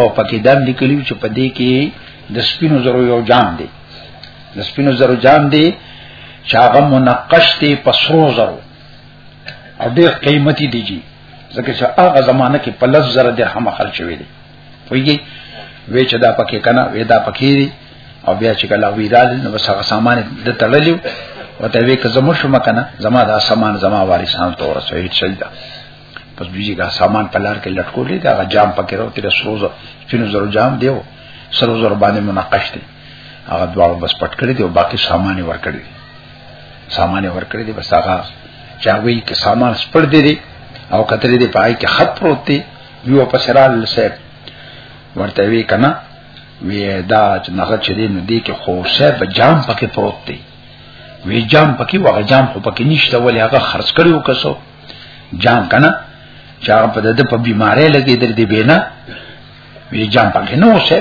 او پکې دام لیکلی چې په دې کې د سپینو زرو یو جام دی د سپینو زرو جام دی چې هغه منقش دی په سرو زرو او ډېر قیمتي دی جی ځکه چې هغه زمانہ کې په لز زره درهم خرج شوی دی ویږي وی چې دا پکې کنه وی دا پکې دی او بیا چې کله وی دال نو بس هغه سامان د تړلیو وته وی که زموږ شو مکنه زما دا سامان زما وارثان تور سوي چل دا پس بیجی کا سامان پلار کې لټکولې دا جام پکې راو تیر سروز چینو زرو جام دیو سروز زرو باندې مناقش دی هغه دواړو بس پټ کړی دی او باقی سامان ور کړی دی سامان ور کړی دی بس هغه چاوي کې سامان سپړ دی, دی او کترې دی پای کې خط پروت دی یو په سرال صاحب ورته وی کنا وی دا چې نغه چې دی نو دی کې خو صاحب جام پکې پروت دی وی جام پکې وغه جام خو پکې نشته ولې هغه خرڅ کړو کسو جام کنه چې هغه په دې په بیمارې لګې در دې بینا وی جام پکې نو شه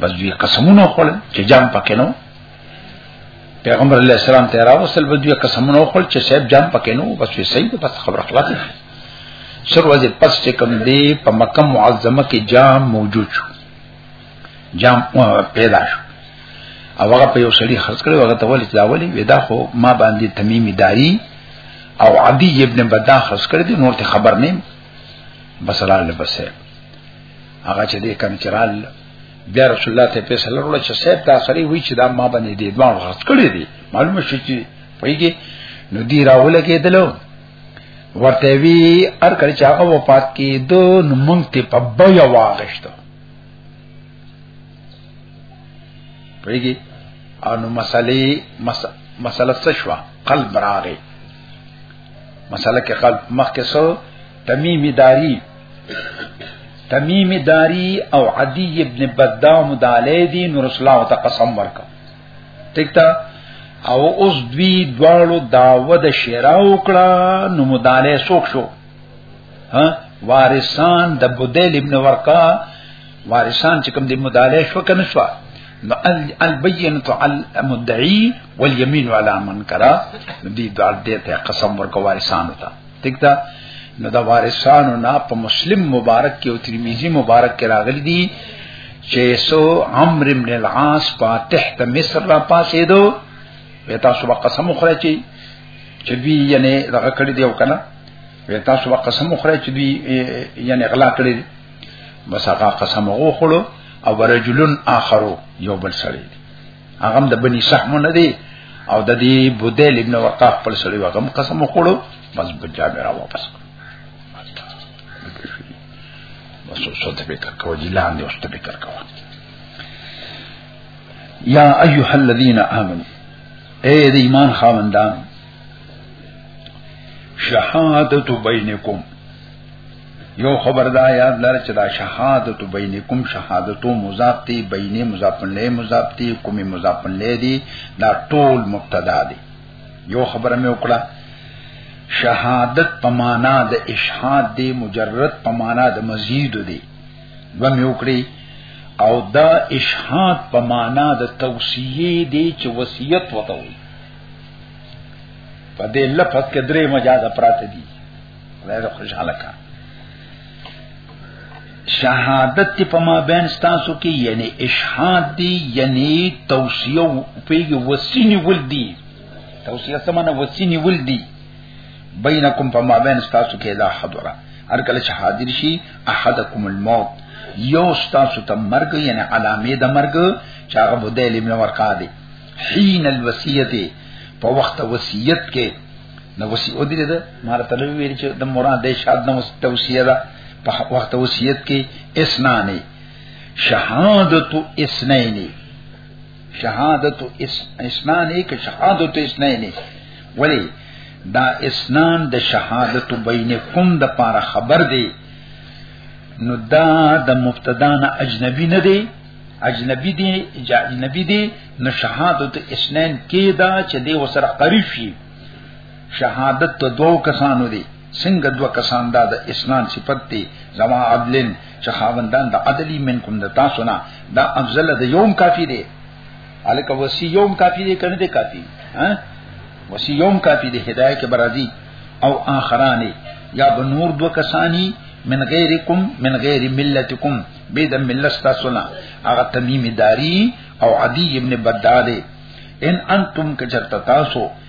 بس دوی قسمونه خپل چې جام پکې نو پیغمبر علیہ السلام ته راوصل به دوی قسمونه خپل چې صاحب جام پکې نو بس وی صحیح بس خبر خلاص سر وځي پس چې کوم دی په مکه معظمه کې جام موجود شو جام پیدا شو او هغه په یو سړي خرڅ کړو هغه ته ولې دا ولې ودا خو ما باندې تمیمی داری او عدی ابن بدان خرڅ کړ دي نور ته خبر نیم بس رااله بس هغه چې دې کم چرال بیا رسول الله ته پیسې لرله چې صاحب دا سړی وی چې دا ما باندې دې دوه خرڅ کړی دي معلومه شو چې پېږي نو دی راول کېدلو ورته وی ار کړي چې هغه وفات کیدو نو مونږ ته په بیا واغښتو پویږي او نو مسلې مسله څه شو قلب راغی مسله کې قلب مخکې سو تمیم داری تمیم داری او عدی ابن بدا مدالی دی نور اسلام ته قسم ورکا ٹھیک تا او اوس دوی دواړو داوه د شیرا وکړه نو مدالی سوک شو ها وارثان د بدیل ابن ورقا وارثان چې کوم د مداله شو کنه شو نو البینت علی المدعی والیمین علی من کرا دې د دې ته قسم ورکو وارثان وتا ٹھیک ده نو دا وارثانو نه په مسلم مبارک کې او ترمذی مبارک کې راغلي دي چې سو عمرو بن العاص په تحت مصر را پاسې دو وتا سو قسم خورچی چې دوی یعنی دغه کړی دی او کنه وی تاسو به قسم وخورئ چې دوی یعنی غلا کړی دی بس هغه قسم وخورو او ورجلن اخرو یو بل سره دی هغه د بنی سهم نه دی او د دې بودیل ابن ورقه خپل سره هغه قسم وخورو بس بجا به را واپس کړو بس اوس ته به کوو جلان دی اوس ته به کوو یا ایها الذین آمنوا اے د ایمان خاوندان شهادت بینکم یو خبر دا یاد لر چې دا شهادت بینکم شهادتو مضاف دی بینه مضاف له مضاف دی کوم مضاف له دی دا ټول مبتدا دی یو خبره مې وکړه شهادت په معنا د اشهاد دی مجرد په معنا د مزید دی به مې وکړي او دا اشهاد په معنا د توصیه دی چې وصیت وته وي په دې لفظ کې درې مجاز پراته دي خدای دې خوشاله کا شهادت تی په ما بین ستاسو کې یعنی اشهاد دی یعنی توصیه پیږي وسینی ول دی توصیه سمانه وسینی ول دی بینکم په ما بین ستاسو کې دا حضره هر کله چې حاضر شي احدکم الموت یو ستاسو ته مرګ یعنی علامه د مرګ چې هغه بدیل ابن ورقا دی حين الوصیت په وخت وصیت کې نو وصیت او دې ده مار ته ویل چې د مراد د شاد نو توصیه ده په وخت وصیت کې اسنانه شهادت اسنین شهادت اسنان یک شهادت اسنین ولی دا اسنان د شهادت بینکم د پاره خبر دی نو دا د مبتدا نه اجنبی نه دی اجنبی دی اجنبی دی نو شهادت اسنین کې دا چې دی وسره قریب شي شهادت دوه کسانو دی څنګه دوه کسان دا د اسنان صفت دی زما عدلن چې خاوندان د عدلی منکم د تاسو نه دا افضل د یوم کافی دی الکه وسی یوم کافی دی کنه دی کافی ها وسی یوم کافی دی هدایت کې برازي او اخرانی یا بنور دو کسانی من غیرکم من غیر ملتکم بی د ملت تاسو نه هغه تمیم داری او عدی ابن بداده ان انتم کجرت تاسو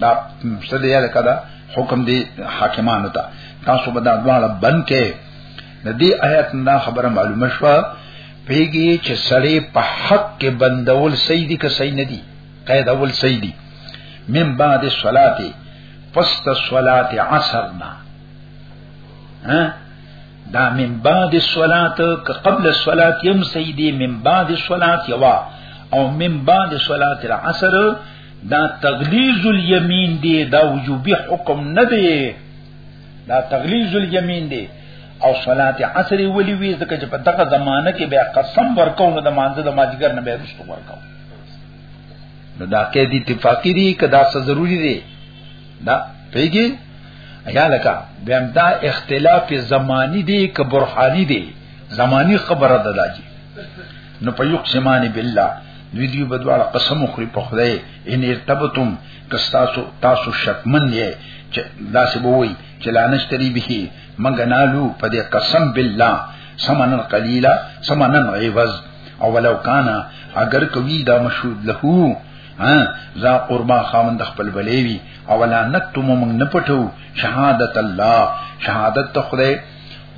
دا څه دی لکه دا حکم دی حاکمانو ته تاسو به دا دواړه بند کې د دې آیت نه خبره معلومه شو پیږي چې سړی په حق کې بندول صحیح دي که صحیح نه دي قید اول صحیح دي من بعد الصلاه فست الصلاه عصرنا ها دا من بعد الصلاه که قبل الصلاه يم صحیح دي من بعد الصلاه یوا او من بعد الصلاه العصر دا تغلیظ الیمین دی دا وجوبی حکم نه دی دا تغلیظ الیمین دی او صلات عصر ولی وی ځکه چې په دغه زمانہ کې بیا قسم ورکو نو د مانزه د ماجګر نه بیا رښتو ورکو نو دا کې دي اتفاقی دي کدا څه ضروری دي دا پیږي ایا لکه بیا دا اختلاف زمانی دی که برحانی دی زمانی خبره ده داجی نو په یقسمان بالله دوی دی په دواړه قسم خوري په خدای ان ارتبتم کستاسو تاسو شکمن یې چې دا څه بووي چې لانشتری به مګ نالو په دې قسم بالله سمن قلیلا سمن عوض او ولو کان اگر کوي دا مشهود له ها ذا قربا خامند خپل بلیوی او لا نکتم من نپټو شهادت الله شهادت خدای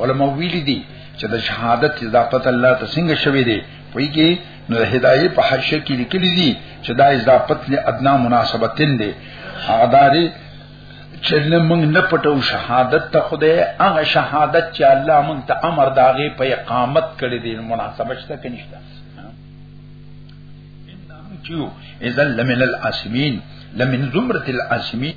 علماء ویلي دي چې د شهادت اضافت الله ته څنګه شوی دی وایي کې نو هدايه په هر شي کې لیکلي دي چې دا اضافت له ادنا مناسبتین دی هغه داري چې موږ نه پټو شهادت ته خدای هغه شهادت چې الله موږ ته امر داغه په اقامت کړی دی مناسبت شته کې نشته کیو اذا لمن العاصمین لمن زمرت العاصمین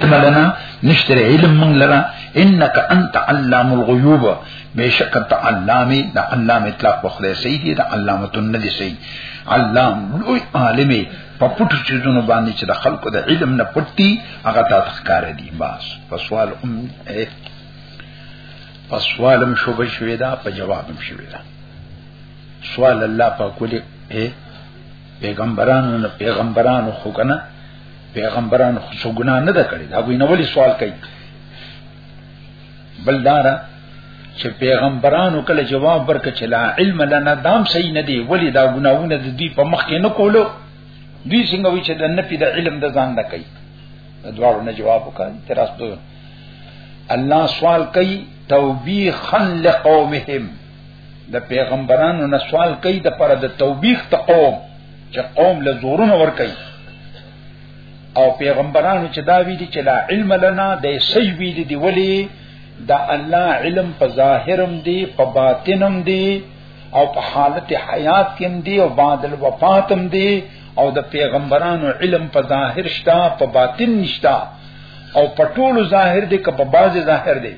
لنا نشتر علم من لنا انك انت علام الغيوب بشك انت علامي دا علام اطلاق بخدای سيدي دا علامه الندي سيد علام لوی عالمي په پټو چیزونو باندې چې د خلکو د علم نه پټي هغه تا تخکار دي بس په سوال ام پس سوالم شو به شوی دا په جوابم شوی دا سوال الله پاک ولې پیغمبرانو نه پیغمبرانو خو کنه پیغمبرانو خو څګنا نه ده کړی دا وی نه ولې سوال کوي بلدارا چې پیغمبرانو کله جواب ورک چې لا علم لنا دام صحیح نه دی ولی دا ګناونه د دوی په مخ کې نه کولو دوی څنګه وی چې د نفي د علم د ځان نه کوي دوارو نه جواب وکړي تراس دوی الله سوال کوي توبیخا لقومهم د پیغمبرانو نه سوال کوي د پر د توبیخ ته قوم چې قوم له زورونه ور کوي او پیغمبرانو چې دا ویلي چې لا علم لنا د سی ویلي دی ولی دا الله علم په ظاهرم دی په باطنم دی او په حالت حیات کې دی او بعد الوفاتم دی او د پیغمبرانو علم په ظاهر شتا په باطن نشتا او پټول ظاهر دی که په باز ظاهر دی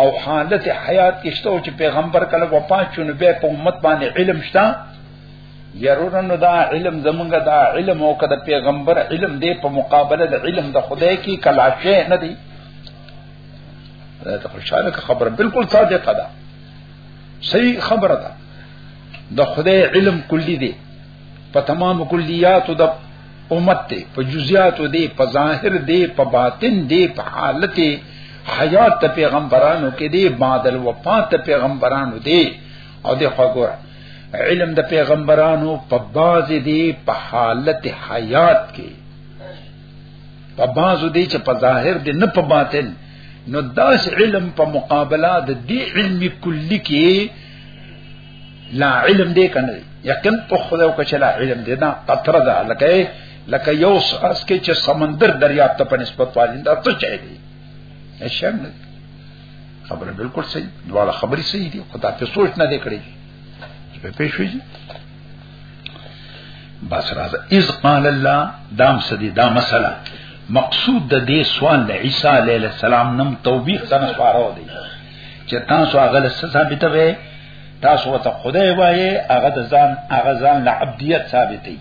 او حالت حیات کې شته او چې پیغمبر کله وفات شونه به په امت باندې علم شته يرونو دا علم زمونږ دا علم او کده پیغمبر علم دی په مقابله د علم د خدای کې کلا شي نه دی دا ته خوشاله خبره بالکل صادقه ده صحیح خبره ده د خدای علم کلی دی په تمام کلیات د امت ته په جزئیات دی په ظاهر دی په باطن دی په حالت حیات ته پیغمبرانو کې دی بعد الوفات ته پیغمبرانو دی او دی خبر علم د پیغمبرانو په باز دی په حالت حیات کې په باز دی چې په ظاهر دی نه په باطن نو داس علم په مقابله د دې علم کلی کې لا علم دې کنه یقین په خدا او کچ لا علم دې دا قطره ده لکه لکه یو اس کې چې سمندر دریاب ته په نسبت والی دا څه چي دي شرم خبره بالکل صحیح دواړه خبرې صحیح دي خدا په سوچ نه دې کړی چې په پېښ وي بس راځه اذ قال الله دام سدي دا مسله مقصود د دې سوال د عیسی علیه السلام نم توبیخ ته نه سوارو دی چې تاسو هغه له ثابته وي تاسو ته خدای وایي هغه د ځان هغه ځان له عبدیت ثابتې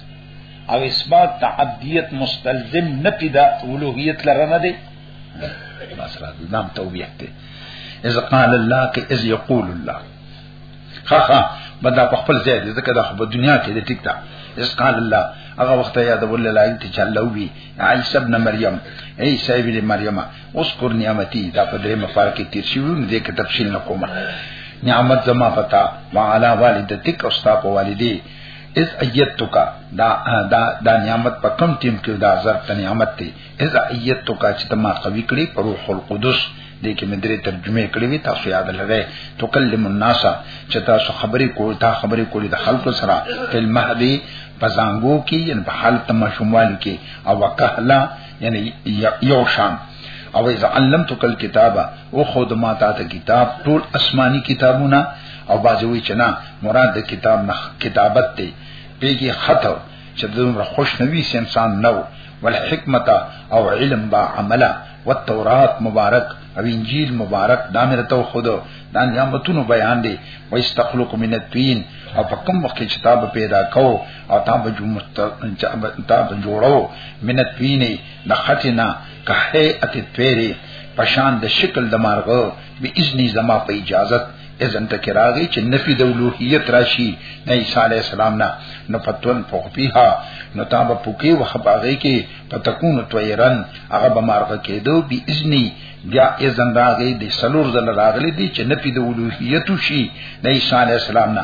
او اثبات د عبدیت مستلزم نه پیدا اولوهیت لره نه دی بس را نام توبیه ته اذ قال الله کې اذ یقول الله ها ها بدا په خپل ځای دې ځکه دا په دنیا کې دې ټیک ده اس قال الله هغه وخت یاد ول لاین ته چلو وی عیسی ابن مریم عیسی ابن مریم اوس کور نعمتي دا په درې مفار کې تیر شي نو دې کې تفصیل نه کومه نعمت زما پتا وعلى والدتک او ستا په والدې از ایتک دا دا دا نعمت په کم ټیم کې دا زر ته نعمت دی از ایتک چې تما قوی کړی پر روح القدس دې کې مې درې ترجمه کړې وي تاسو یاد لرئ تکلم الناس چې تاسو خبرې کول تا خبرې کولې د خلکو سره تل مهدي پزانګو کې ان په حالت مشمول کې او وکهلا یعنی یو شان او اذا علمتک الكتاب او خود ما تا ته کتاب ټول آسماني کتابونه او بازوي چنا مراد د کتاب نه کتابت دی پیږي خطو چې دومره خوش نوي انسان نو والحکمت او علم با عمله والتورات مبارک او انجیل مبارک دا مې ته خود دا نعمتونو بیان دي و استخلق من الطين او په کوم وخت کې کتاب پیدا کو او تا به جو مستر تا به جوړو منت ویني د خطنا که هيئت پیری پشان د شکل د مارغو به اذنی زما په اجازه اذن ته کراغي چې نفي د اولوهیت راشي نه عیسی علی السلام نه نو پتون فوقیها نو تا به پوکي وخباغي کې پتكون طیرن هغه به مارغه کېدو به اذنی بیا اذن راغی د سلور زل راغلی دی چې نفي د اولوهیت شي نه عیسی علی السلام نه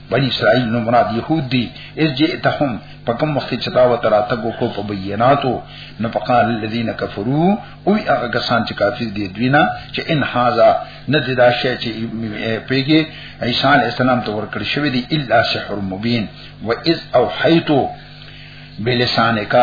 بنی اسرائیل نو مراد يهود دي اذ جئتهم په کوم وخت چې دا وته راتګو کو په بیناتو نو فقال الذين كفروا او هغه کسان چې کافر دي دوی نه چې ان هاذا نه دي دا شی چې پیګي عیسی علی السلام ته ورکړ شوی دی الا سحر مبین و اذ اوحیتو بلسانک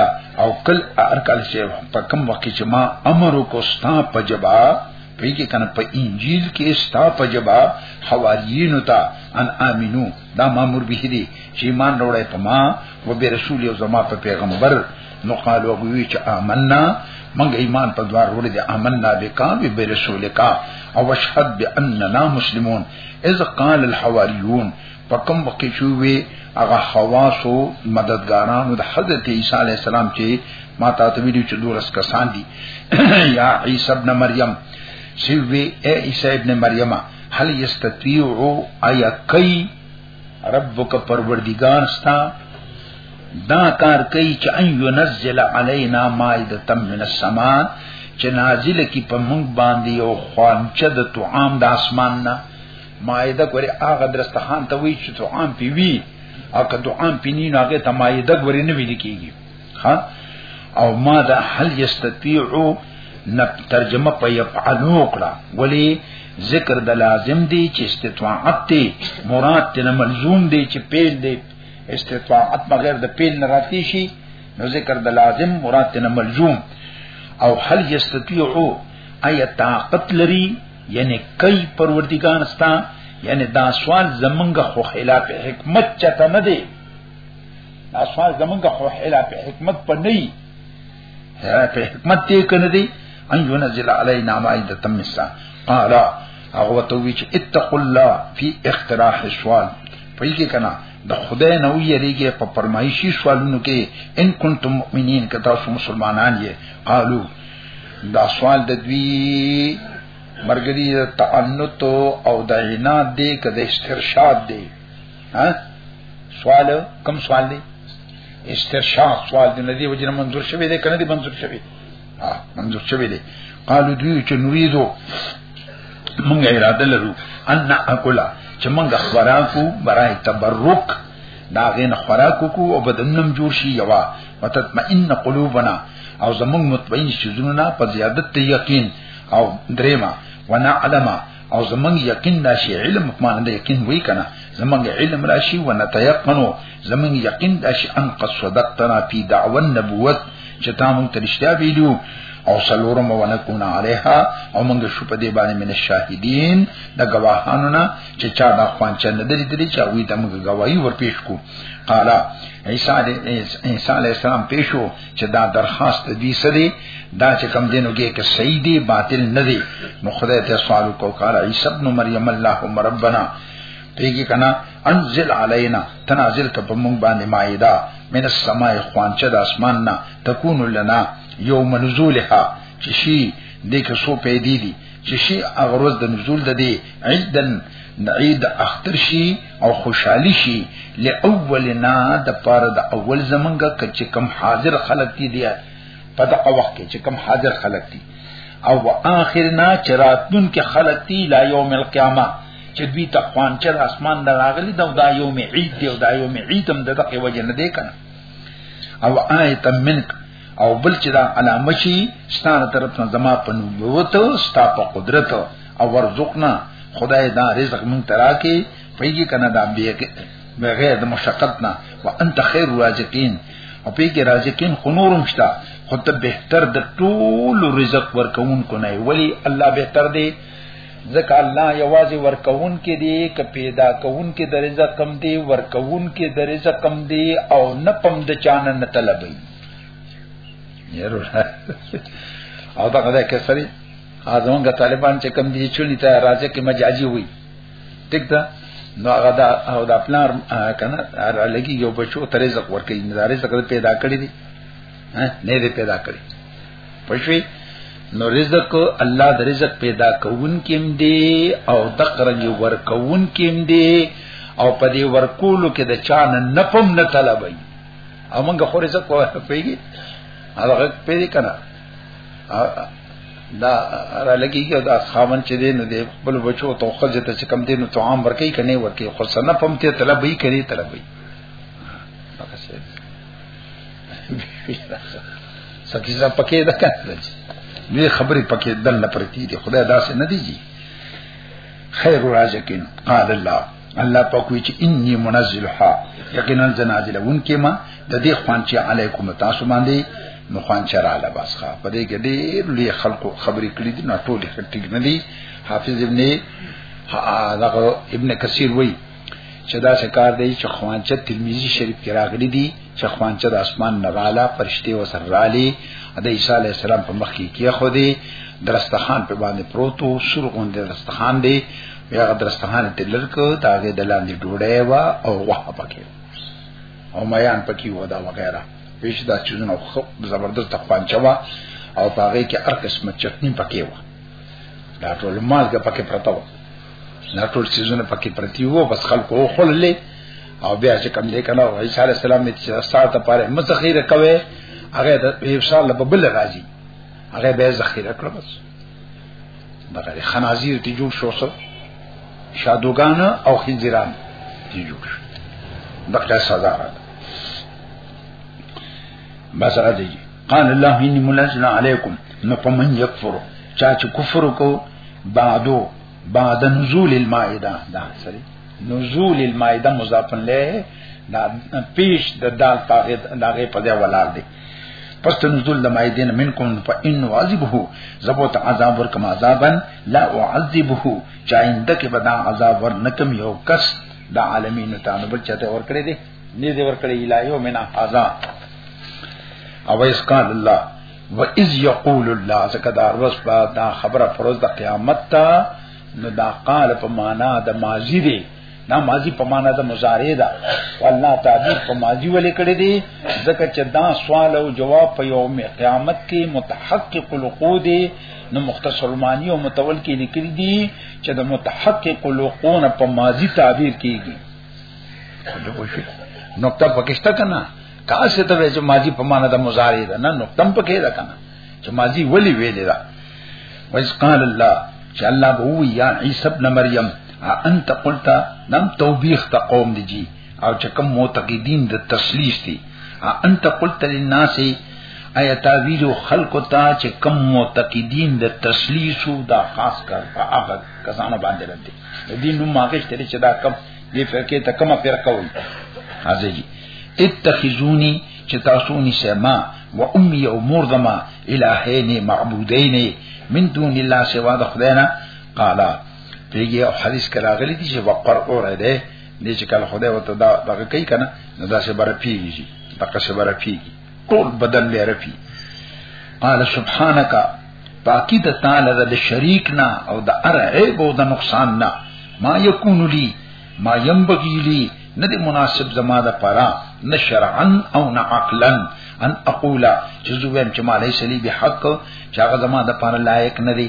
او کل ارکل چې په کوم وخت چې ما امر کو ستا په جواب پیږي کنه په انجیل کې ستا په جبا حواریین تا ان امینو دا مامور به دي چې ایمان وروړي په ما او به رسول او زما په پیغمبر نو قالو غوي چې آمنا منګ ایمان په دوار وروړي دي آمنا بکا به رسولکا او اشهد باننا مسلمون اذ قال الحواریون په کوم وخت کې چې وی هغه خواصو مددګارانو د حضرت عیسی علی السلام چې ما ته ته ویلو چې دورس کسان دي یا عیسی ابن مریم سی وی اے عیسی ابن مریم هل یستطیع ایا کای ربک پروردگار ستا دا کار کوي چې ان ينزل علينا مائده من السماء چې نازل کی په موږ باندې یو خوانچه د طعام د اسمان نه مایده ګوري هغه درستخان ته وی چې طعام پی وی او که طعام پی نه هغه ته مایده ګوري نه ویل کیږي ها او ما دا هل یستطيعو ترجمه په یفعلو کړه ولی ذکر د لازم دی چې استطاعت دی مراد ته ملزوم دی چې پیل دی استطاعت بغیر د پیل نه راتی شي نو ذکر د لازم مراد ته ملزوم او هل یستطيعو اي طاقت لري یعنی کئی پروردگار ستا یعنی دا سوال زمنګ خو خلاف حکمت چته نه دی دا سوال زمنګ خو خلاف حکمت په نه دی په حکمت دی کنه دی ان ينزل علينا مائده من السماء قال هغه ته وی چې اتق الله فی اختراح السوال پوی کې کنا د خدای نو یریږي په پرمایشي سوالونو کې ان کنتم مؤمنین کتا سو مسلمانان یې قالو دا سوال د دوی مرګري د تعنت او د عناد دی که د استرشاد دی ها سوال کم سوال دی استرشاد سوال دی ندی وجنه منظور شوی دی کنه دی منظور شوی ها منظور شوی دی قالو دوی چې نريدو مونږه اراده لرو ان اکلا چې مونږه خوراکو برای تبرک دا غین خوراک کو او بدنم جوړ شي یوا وتطمئن قلوبنا او زمون مطمئن شزونه په زیادت یقین او دریما ونا علما او زمون یقین راشي علم معنی د یقین وای کنه زمون علم راشي ونتيقنو زمون یقین راشي ان قد صدقتنا فی دعوه النبوت چې تا مونږ ته رښتیا ویلو او سلورم ونکون علیها او مونږ شو په دې باندې من شاهدین د گواهانو نه چې چا د افغان چا نه درې درې چا وی د موږ گواہی ور پیش کو قال عیسی عیسی علی السلام پیشو چې دا درخواست دی سره دا چې کم دینو کې کې صحیح دی باطل نه دی نو خدای ته سوال کو قال عیسی ابن مریم اللهم ربنا پیږي کنا انزل علینا تنازل ک په مونږ باندې مایدا من السماء خوانچه د اسمان نه تكون لنا یوم نزولها چې شي دې کې سو پیدې دي چې شي هغه ورځ د نزول د دې عیدن عید اختر شي او خوشحالي شي لاولنا د پاره د اول زمنګ کچ کم حاضر خلق دي دی په دغه وخت کې چې کم حاضر خلق دي او اخرنا چراتون کې خلق دي لا یوم القیامه چې دوی ته خوان چې اسمان د راغلي دا د یوم عید دی او د یوم عید هم د دغه وجه نه دی کنه او آیت منک او بل چې دا علامه شي ستانه طرف نه زما په نبوت ستا په قدرت او ورزقنا خدای دا رزق مون ترا کې پیږي کنه دا بغیر د مشقت نه وانت خیر راجکین او پیږي راجکین خنورم شتا خو ته بهتر د ټول رزق ورکون کو نه ولی الله بهتر دی ځکه الله یوازې ورکون کې دی ک پیدا کون کې د رزق کم دی ورکون کې د رزق کم دی او نه پم د چانه نه طلبي یارو او دا غدا کې سری ازمنګ طالبان چې کم دي چونی ته راځي کې مجازي وي ټیک ده نو هغه دا او دا پلان کنه لګي یو بچو ترې زق ورکې نه رزق پیدا کړی دی نه دې پیدا کړی پښوی نو رزق الله د رزق پیدا کوون کیم دی او دقرنګ ور کوون کیم دی او په دې ورکولو کې د چان نه پم نه طلبای او موږ خو رزق کوه پیږي هغه پیږي کنه دا را لګي او دا خامن چې دین دې خپل بچو تو خزه ته کم دین تو عام ورکی کني ورکی خو سنه پم ته طلبای کني طلبای سکیزه پکې ده کنه دې خبرې پکې دل پرتی دي خدای داسې نه دیږي خیر رازقین قال الله الله پاک وی چې انی منزلها یقینا زنازل ونکې ما د دې خوانچه علیکم تاسو باندې نو خوانچه را لباسخه په دې کې ډېر لوی خلکو خبرې کړې دي نه ټول ټیک نه دي حافظ ابن دغه ابن کثیر وی چې دا څه کار دی چې خوانچه ترمذی شریف کې راغلي دي چې خوانچه د اسمان نه رااله فرشتي وسر رالي د عیسی علی السلام په مخ کې کې خو دی درستخان په باندې پروتو سور غوند درستخان دی بیا درستخان ته لړکو تاګه د لاندې ډوړې وا او واه پکې او میان پکې ودا وغیرہ پیش دا چونه خو زبردست خوانچه وا او پاګه کې هر قسمه چټنی پکې وا دا ټول مالګه پکې پرتا و دا ټول سيزونه پکې پرتی وو بس خلکو خللې او بیا چې کم دې کنه او عيسى عليه السلام چې استاد ته پاره متخيره کوي هغه د افسال په بل راځي هغه به ذخیره کړو بس دغه خنازیر ته جوړ شو سو شادوغان او خنزیران ته جوړ شو دغه سزا را بس را دی قال الله اني منزل عليكم نو پمن يكفر چا چې کفر کو بعدو بعد نزول المائده دا سری نزول المائده مضاف له دا پیش د دال پاغه داغه په دی ولار دی پس ته نزول د مائده نه منکم فإن واجبه زبوت عذاب ور کما عذابا لا اعذبه چا انده کې بدا عذاب ور نکم یو کس د عالمین ته نو بل چته ور کړی دی نه دی ورکړی الایو منا هاذا او اس قال الله و اذ یقول الله زکه دا روز په دا خبره پروز د قیامت ته نو دا قال په معنا د ماضی دی دا ماضی په معنا د مضارع ده والله تعبیر په ماضی ولې کړی دی ځکه چې دا سوال او جواب په یوم قیامت کې متحقق القود نو مختصر معنی او متول کې لیکل دي چې د متحقق القون په ماضی تعبیر کیږي څه پوه شئ نقطه پکشته کنه کاسه ته چې ماضی په معنا د مضارع ده نه نقطه پکې ده کنه چې ماضی ولی ویل ده وایس قال الله چې الله به وی یا عیسی ابن مریم انت قلت نم توبیخ ته قوم دی جی او چې کوم معتقدین د تسلیث دي انت قلت للناس ایا تعویل خلق ته چې کوم معتقدین د تسلیث دا خاص کر په هغه کسانو باندې راځي دین نو ماګه چې دا کم دې فرقه ته کومه فرقه وایي حاضر جی اتخذونی چې تاسو نشه ما و امي او مور دما الہین معبودین من دون الله سوا د خداینا قالا پیږي او حدیث کرا غلي دي چې وقر اور ده دې چې کله خدای وته دا دغه کوي کنه نو دا سه بر پیږي دغه سه بر پیږي ټول بدل لرفي قال سبحانك پاکی د تعالی د شریک نه او د ار عیب او د نقصان نه ما یکون لی ما ينبغي لي ندی مناسب زما د پرا نه شرعا او نه عقلا ان اقولا چې زویم چې ما ليس لي بحق چې هغه زما د پرا لایق ندی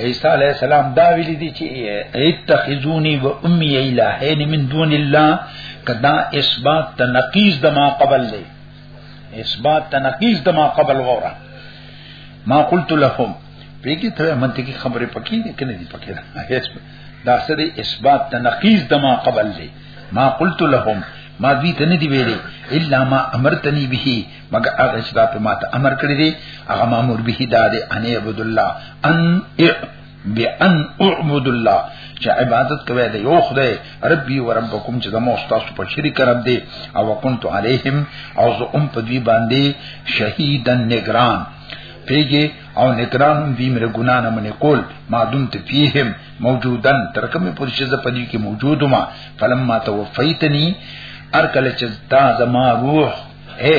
عیسی علی السلام دا ویل دي چې اتخذونی و امی الہین من دون الله کدا اثبات تنقیز د ما قبل دی اثبات تنقیز د ما قبل وره ما قلت لهم پیګی ته منطقي خبره پکې نه کنه دي پکې دا سره اثبات تنقیز د ما قبل دی ما قلت لهم ما دوی ته نه دی ویلي الا ما امرتنی به مګر هغه چې دا په ماته امر کړی دی هغه مامور به دا دی ان عبد الله ان بان اعبد الله چې عبادت کوي د یو خدای ربي و ربکم چې زموږ تاسو په شریک رب دی او وکنت علیهم او زه ام په دوی باندې شهیدن نگران پیږي او نگران هم دې مر ګنا نه منې کول ما دم ته فیهم موجودن ترکمه پر شزه پدې کې موجود ما فلم ما توفیتنی ارکل چې دا زما روح اے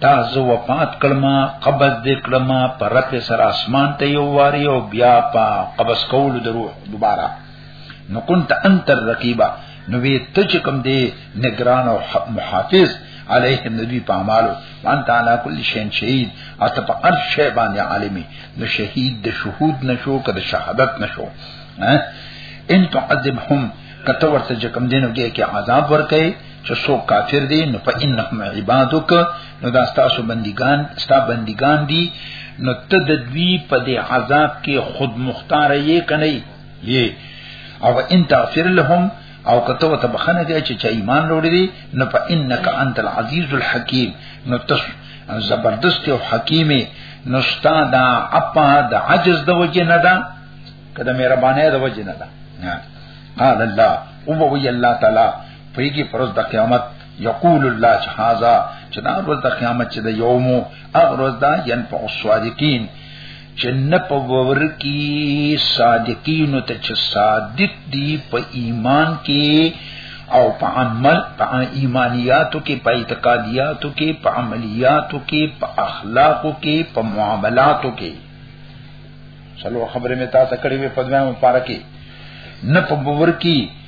تا زه وفات کړم قبض دې کړم پر رب سره اسمان ته یو واری او بیا په قبض کول د روح دوباره نو كنت انت الرقيبه نو وی ته چې کوم دې نگران او محافظ علیه النبی په اعمالو وانت علی کل شین شهید اته په هر شی باندې عالمي نو شهید د شهود نشو کده شهادت نشو ان تعذبهم کته ورته چې کوم دینو کې عذاب ورکړي چې څوک کافر دي نو په انهم عبادک نو دا ستاسو بندگان ستا بندگان دي نو ته د دوی په دې عذاب کې خود مختار یې کني یې او ان تغفر لهم او کته وته بخنه دی چې چا ایمان وروړي دي نو په انک انت العزیز الحکیم نو تس زبردست او حکیم نو ستا دا اپا د عجز د وجه نه ده کده مهربانه د وجه نه ده قال الله او وی الله تعالی پیږي پرز د قیامت یقول الله چې هاذا چې دا ورځ د قیامت چې د یومو هغه ورځ دا ينفع الصادقین چې نه په ور کې صادقین ته چې صادق دي په ایمان کې او په عمل په ایمانیاتو کې په اعتقادیاتو کې په عملیاتو کې په اخلاقو کې په معاملاتو کې چلو خبره مې تاسو کړې وې په دویمه پارا کې نه په باور کې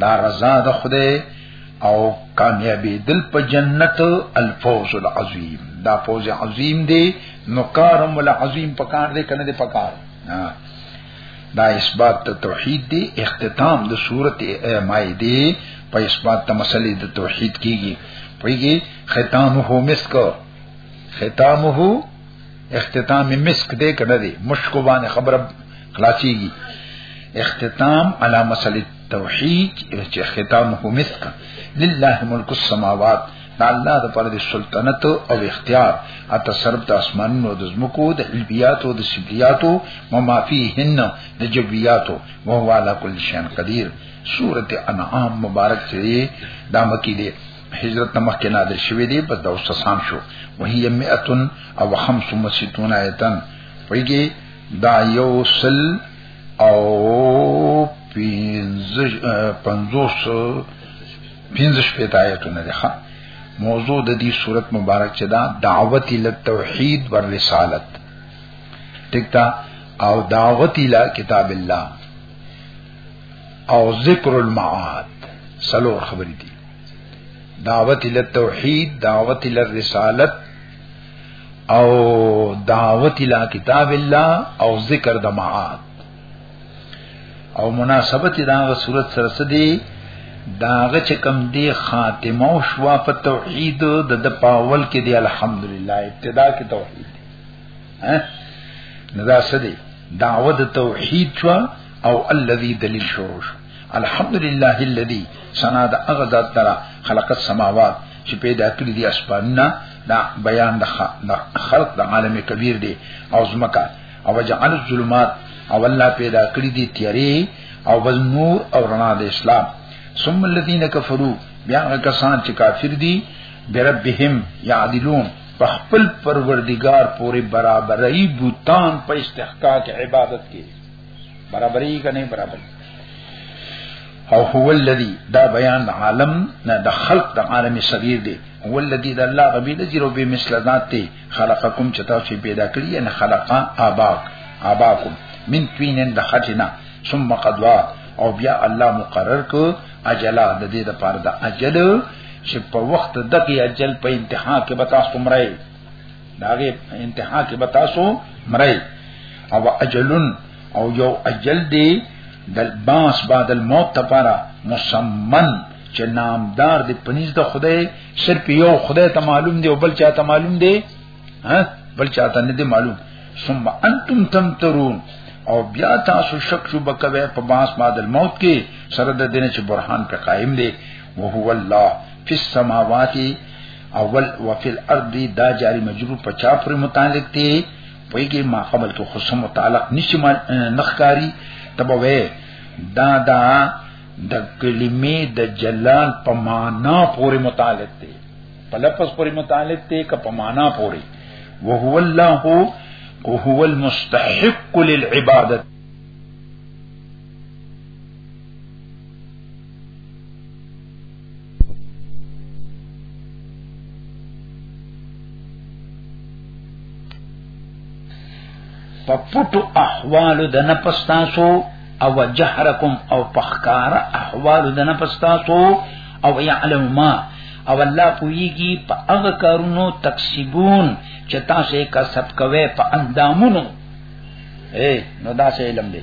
دا رضا د خدای او کامیابی دل په جنت الفوز العظیم دا فوز عظیم دی نو کارم العظیم پکار دی کنه دی پکار دا اثبات ته توحید دی اختتام د صورت مائده په اثبات ته مسلې د توحید کیږي پویږي ختامه مسک ختامه اختتام مسک دې کړه دې مشکو باندې خبره خلاصيږي اختتام على مسل التوحید چې اختتام هو مسک لله ملک السماوات دا الله د پر سلطنت او اختیار او تصرف د اسمانونو د زمکو د علبیاتو د سبلیاتو و ما فیهن د جبیاتو و هو علا کل شان قدیر سورته انعام مبارک چې دا مکی دی هجرت نمخ کې نادر شوی دی پس دا اوس سام شو وهي 100 او 65 آیتن ویږي دا یو سل او پینزش پنزوس پینزش پیتا آیتونه دی خواه موضوع د دې صورت مبارک چې دا دعوت ال توحید ور رسالت ټکتا او دعوت ال کتاب الله او ذکر المعاد سلور خبرې دي دعوت ال توحید دعوت ال رسالت او دعوت ال کتاب الله او ذکر د معاد او مناسبت دا غ صورت سره سدي داغه چې کم دی خاتمه او شوا په توحید د د پاول کې دی الحمدلله ابتدا کې توحید ها ندا سدي دعوت توحید شو او الذي دلیل شروع شو الحمدلله الذي سنا د هغه ذات درا خلق السماوات چې پیدا کړی دي اسمانونه دا بیان د خلق د عالم کبیر دی او زمکا او جعل الظلمات او الله پیدا کړی دي تیری او بل نور او رڼا د اسلام ثم الذين كفروا بیا هغه کسان چې کافر دي بربهم يعدلون په خپل پروردگار پورې برابرۍ بوتان په استحقاق عبادت کې برابرۍ کنه برابر او هو الذي دا بیان عالم نه د خلق د عالم صغیر دی هو الذي د الله غبی د زیرو به مثل ذات دی خلقکم چتا چې پیدا کړی ان خلقا اباک اباکم من توینن د خجنا ثم قضا او بیا الله مقرر کو اجلا د دې د پاره د اجل چې په وخت دغه اجل په انتها کې به تاسو مړی داغه انتها کې بتاسو مرای او اجلن او یو اجل دی د باس بعد الموت لپاره مسمن چې نامدار دی پنځ د خدای صرف یو خدای ته معلوم دی او بل چا ته معلوم دی ها بل چا ته نه دی معلوم ثم انتم تمترون او بیا تاسو شک شو بکوي په باس بعد الموت کې سره د دین چې برهان په قائم دی وهو الله فی السماوات اول وفي الارض دا جاری مجرور په چا پر متعلق دی ویږي ما قبل کې خصم متعلق نشي نخکاری تبوي دا دا د کلمې د جلال په معنا پورې متعلق دی په لفظ پورې متعلق دی که په معنا پورې وهو الله وهو المستحق للعبادت په پټو احوال د نفس تاسو او جهرکم او پخکار احوال د نفس تاسو او يعلم ما او الله پويږي په هغه کارونو تکسبون چې تاسو یې کسب کوئ په اندامونو اے نو دا څه علم دی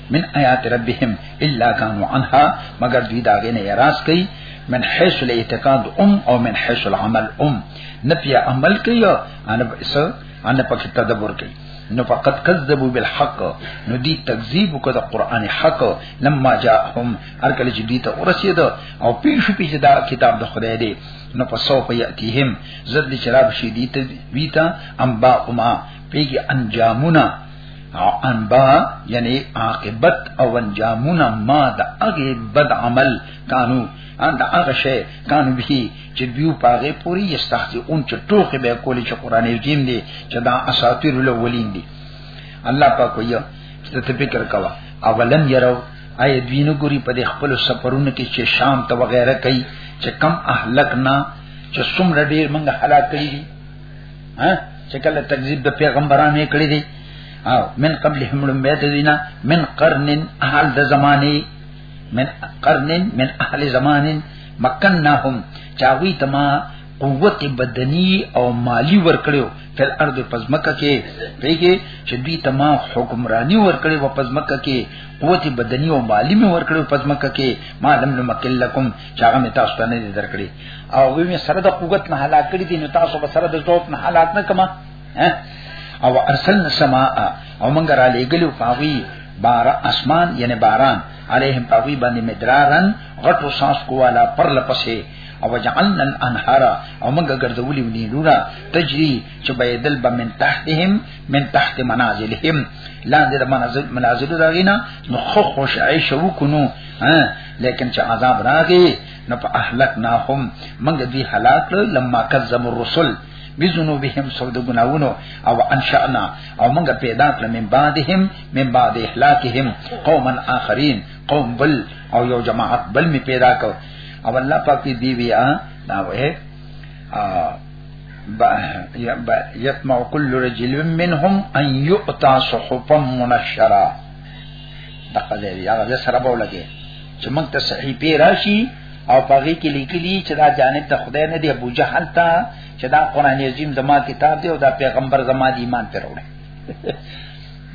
من آیات ربهم الا كانوا عنها مگر دوی داغه نه یراس کوي من حيث الاعتقاد ام او من حيث العمل ام نه پیا عمل کوي ان اس ان پک تدبر کوي نو فقط کذبوا بالحق نو دی تکذیب وکړه د قران حق لما جاءهم هر کله چې دی ته ورسید او پیښ پیښ دا کتاب د خدای دی نو په سو په یاتیهم زد شراب شدید ویتا انبا ما پیګه انجامونه او انبا یعنی عاقبت او انجامونه ما د هغه بد عمل کانو ان د هغه شی کانو به چې دیو پاغه پوری یستختی اون چې ټوخه به کولی چې قران کریم دی چې دا اساطیر الاولین دی الله پاک ویو ته فکر کوا اولن یرو اي دوینو ګوري په خپل سفرونو کې چې شام ته وغیرہ کوي چې کم اهلکنا چې څومره ډیر منګه هلاک کړي ها چې کله تکذیب د پیغمبرانو یې کړی دی او من قبل هم لمبه دینا من قرن اهل د زمانه من قرن من اهل زمانه مکنهم چاوی تما قوت بدنی او مالی ورکړیو فل ارض پزمکه کې پیګه چې دوی تما حکمرانی ورکړي په پزمکه کې قوت بدنی او مالی می ورکړي په پزمکه کې ما لم نمکلکم چې هغه می تاسو ته نه دي درکړي او هغه می سره د قوت نه هلاک کړی دي نو تاسو به سره د ذوق نه هلاک نه کما او ارسلنا السماء او مونږ را لېګلو پاوی بار اسمان یعنی باران علیهم پاوی باندې مدرارن غټو ساس کوالا پر لپسه او جعلنا الانهار او موږ ګرځولې ونی نورا تجری چې بيدل بمن تحتهم من تحت منازلهم لاندې د منازل منازل راغینا نو خو خوش عيش وکونو لیکن چې عذاب راغی نو په اهلک نه هم موږ دوی هلاک کړو لما کذب الرسل بذنوبهم سو د ګناونو او انشأنا او موږ پیدا کړ من بعدهم من بعد اهلاکهم قوما اخرین قوم بل او یو جماعت بل می پیدا کړ او الله پاک دی بیا دا وه یتمع کل رجل منهم ان یؤتا صحفا منشرا دغه دی هغه د سره به ولګي چې موږ ته صحیفه راشي او پاغي کې لیکلي چې دا جانب ته خدای نه دی ابو جهل ته چې دا قران عظیم زما کتاب دی او دا پیغمبر زما دی ایمان پر وړي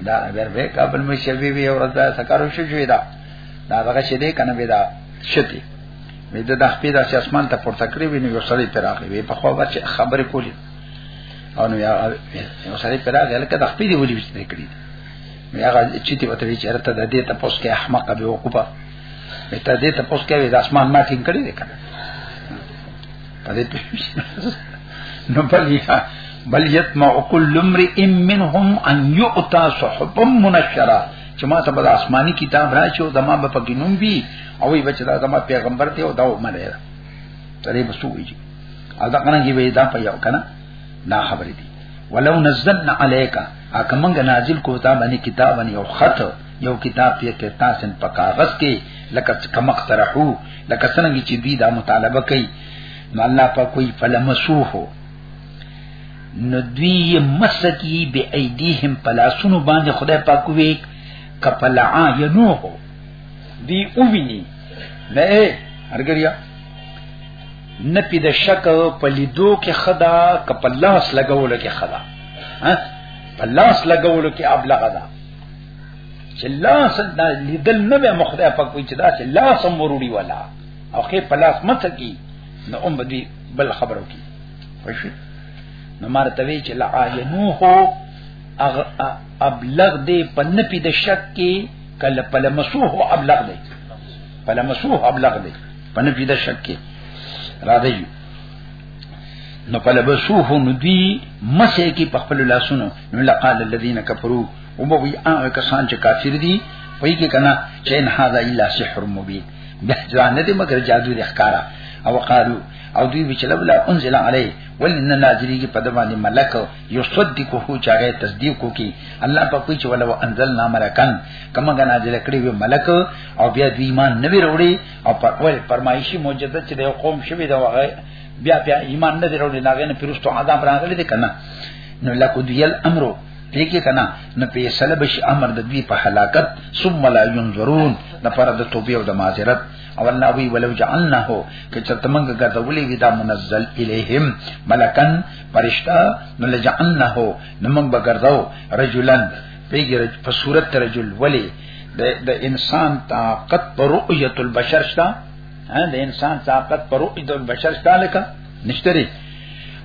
دا غیر به قبل مې شوی وی او رضا سکارو شو جوړ دا دا هغه شې دی کنه به دا شتی مې د دخپې د اسمان ته پورته کړی ویني یو سړی پر راغی وی په خو بچ خبرې کولی او نو یا یو سړی پر راغی لکه د خپې دی ولې وشته کړی هغه چې تی وته وی چیرته د دې ته پوس کې احمق به وقوبه ته دې ته پوس کې د اسمان ما ټینګ کړی دی کنه په دې نو بل یا بل یتمع کل امرئ منهم ان یؤتا صحبا منشرا چې ما ته به آسماني کتاب راشي او زما به پکې نوم وي او وي بچ دا زما پیغمبر دی او دا عمر دی ترې بسوي او دا کنه کې وې دا په یو کنه دا خبرې دي ولو نزلنا عليك اکه مونږ نازل کو تا باندې کتاب باندې یو خط یو کتاب یې کې تاسو په کاغذ کې لکه کمق ترحو لکه څنګه چې دوی دا مطالبه کوي نو الله په کوئی فلمسوه نو دوی یې مسکی به ایدیهم پلاسونو باندې خدای پاک وی کپلا ینوه دی اوویني نه هرګریا نه پی د شک په لیدو کې خدا کپلاس لګولو کې خدا ها پلاس لګولو کې ابلغه ده چې لاس دا لیدل نه به مخدا په کوی چې دا چې لاس مروړي ولا او کې پلاس مت کی نو ام بدی بل خبرو کی خوشی نو مار توی چې لا عینو هو ابلغ دی پن پی د شک کې کله پلمسوه ابلغ دی پلمسوه ابلغ دی په نفي د شک کې را دی نو په لبسوه نو دی مسه کې په خپل لاسونو نو لقال الذين كفروا وبوي هغه کسان چې کافر دي پای کې کنا چې ان هاذا الا سحر مبين به ځان دې مگر جادو دې ښکارا او قالو او دوی به چلو لا انزل علی ولن نازلی کی پد باندې ملک یو صدق هو چاغه تصدیق کو کی الله په کوئی چې ولو انزلنا ملکان کما غنا دې کړی وی ملک او بیا دوی ایمان نوی وروړي او پر ول فرمایشي معجزه چې د قوم شوی دا وغه بیا بیا ایمان نه درو نه غنه پرستو عذاب راغلی دي کنه نو لکه دیل امرو دیکې کنا نو په سلب شي امر د دوی په هلاکت ثم لا ينظرون د پر د توبې او د معذرت او الله وی ولو جعلناه که چرته موږ ګرځولې وی دا منزل الیهم ملکن فرشتہ نو لجعلناه نو موږ بګرځاو رجلن پیګر په صورت رجل ولی د د انسان طاقت پر رؤیت البشر شته د انسان طاقت پر رؤیت البشر شته لکه نشتري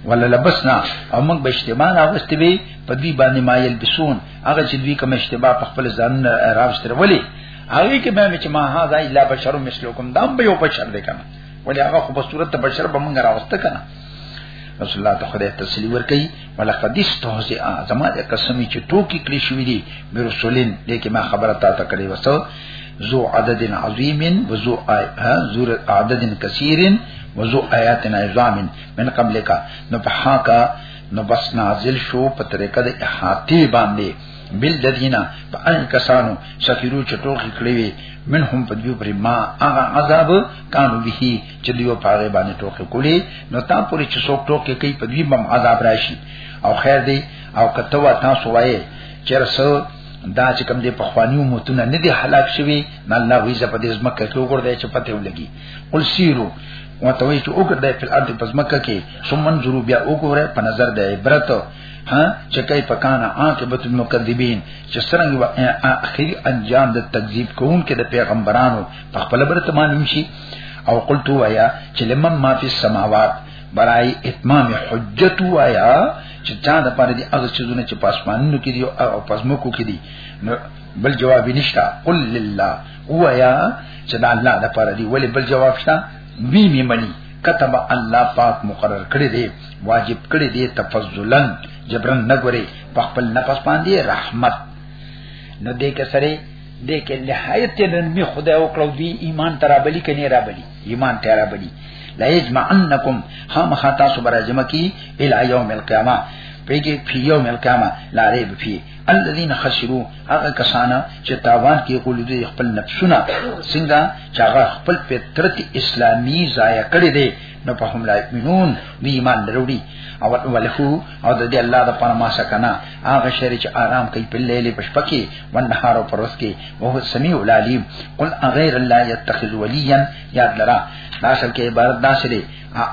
ولا لبسنا او موږ به اشتباه راوستي وي په دې باندې ما یلبسون هغه چې دوی کوم اشتباه په خپل ځان راوستره ولي هغه کې به چې ما هاذا الا بشر مثلکم دا به یو بشر دی کنه ولې هغه خو په صورت بشر به موږ راوسته کنه رسول الله ته خدای تسلی ورکړي ولقد استهزئ زما د قسمی چې ټوکی کړی شوې دي مې رسولین لیکه ما خبره تا ته کړې وسو ذو عدد عظیم و ذو زور عدد کثیر و ذو آیات عظام من قبل کا نو په حقا نو بس نازل شو په طریقه د احاطه باندې بل ددینا په ان کسانو سفیرو چټوخی کړی وي منهم په دیو پر ما هغه عذاب کانو به چې دیو پاره باندې ټوکې کولی نو تا پوری چې څوک ټوکې کوي په دې بم عذاب راشي او خیر دی او کته وا تاسو وایې چې رسو دا چې کوم دې په خواني متونه نه دي هلاک شوی نه الله وی زپ دې زما کې وګور دې چې پته ولګي قل سیرو وتوي چې وګور دې په ارض په زما کې ثم منظرو بیا وګوره په نظر دې عبرت ها چې کای پکانا عاقبت المکذبین چې څنګه اخري انجام د تکذیب کوونکو د پیغمبرانو په خپل برته معلوم شي او قلت ويا چې لمن ما فی السماوات برای اتمام حجت ويا چې چا د پاره دي هغه چیزونه چې پاسمانونو کې دي او پاسموکو کې دي بل جواب نشتا قل لله ويا چې دا الله د پاره دي ولی بل جواب شتا وی می منی كتب الله پاک مقرر کړی دی واجب کړی دی تفضلا جبرن نګوري په خپل نفس باندې رحمت نو دې کې سره دې کې نهایت نرمي خدای وکړو دی ایمان ترابلی کني رابلی ایمان ترابلی لا یجمعنکم هم خطا صبر جمع کی ال یوم القیامه پیږي په یوم القیامه لا ریب فی الذين خسروا هغه کسانه چې تاوان کې قول دي خپل نفسونه څنګه چې هغه خپل فطرت اسلامي ضایع کړی دی نو په هم لای مينون بي ایمان دروړي او ولهو او د دې الله د پاره ما سکنا هغه شری چې آرام کوي په لیل په شپه کې ونهار او پروس کې او هو سميع العليم قل غیر الله يتخذ وليا یاد لرا دا شل کې عبارت دا شری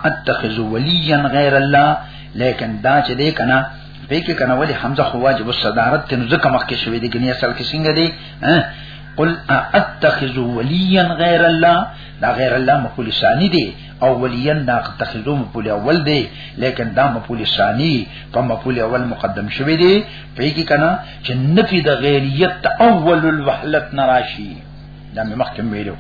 اتخذ وليا غیر الله لیکن دا چې دې کنا په کې کنا ولې حمزه خو واجب الصدارت تن زکه مخ کې شوې دي ګنې اصل کې څنګه دي قل اتخذ وليا غیر الله دا غیر الله مفعول ثانی دی او ولین دا تخیدو مفعول اول دی لیکن دا مفعول ثانی په مفعول اول مقدم شوی دی پیږي کنا چې نفی د غیریت اول الوحلت نراشی دا مې مخکې ویلو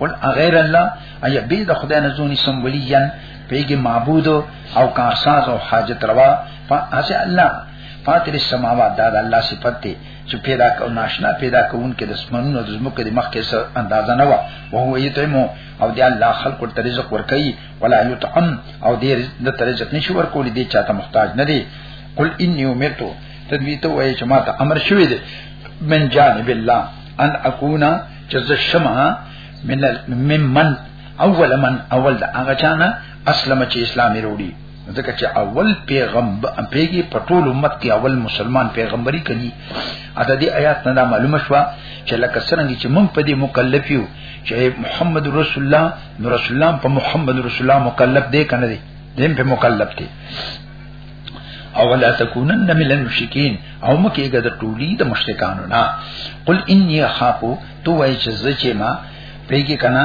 قل غیر الله ایا به د خدای نه زونی سم ولین پیږي معبود او کارساز او حاجت روا فاسه الله فاطر السماوات دا د الله صفت دی چې پیدا کو ناشنا پیدا کون کې د اسمنونو د زمکه د مخ کې سر اندازه نه و او هو یتمو او دی الله خلق ته رزق ورکي ولا یطعم او دی رزق د رزق نشي ورکول دی چاته محتاج نه دی قل انی امرت تدوی ته وای چې ما ته امر شوی دی من جانب الله ان اكونا جز الشمع من من من اول من اول دا هغه چانه اسلم چې اسلامي وروړي ځکه چې اول پیغمبر پیګي په ټول امت کې اول مسلمان پیغمبري کړي اته دې آیات نه معلومه شو چې لکه څنګه چې مونږ په دې مکلف یو چې محمد رسول الله نو رسول الله په محمد رسول الله مکلف دی کنه دی دیم په مکلف دی او ولا تکونن من المشرکین او مکیګه د ټولی د مشرکانو نه قل انی اخافو تو وای چې زچې ما پیګي کنا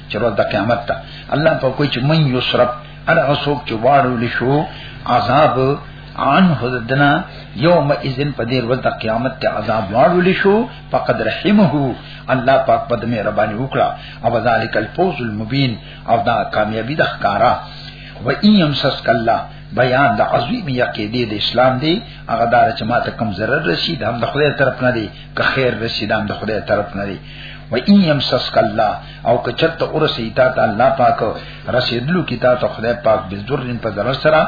چې ورځ د قیامت ته الله په کوی چې من یسرب انا غسوک چې واړو لشو عذاب عن حددنا یوم اذن په دې ورځ د قیامت ته عذاب واړو لشو فقد رحمه الله پاک په دې ربانی وکړه او ذالک الفوز المبین او دا کامیابی د ښکارا و ان یمسسک الله بیان د عظیم یقیدې د اسلام دی هغه دار چې ماته کم ضرر رسید هم د خدای طرف نه دی که خیر رسید هم د خدای طرف نه دی و ان يمسسك الله او کچرته ورسې تا ته الله پاک رسیدلو کی تا ته خدای پاک بذرن په ضرر سره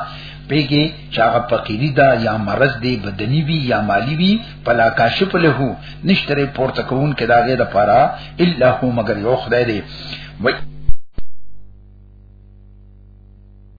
پیګي چاغه فقيري دا یا مرض دی بدني وی یا مالی وی پلا کاشف له نشتره پورته کون کې داګه د پاره الا هو مگر یو خدای دی